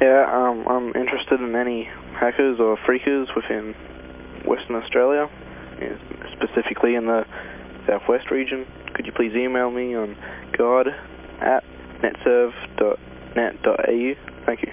Yeah,、um, I'm interested in any hackers or phreakers within Western Australia, eh, specifically in the southwest region. Could you please email me on god at netserve.net.au? Thank you.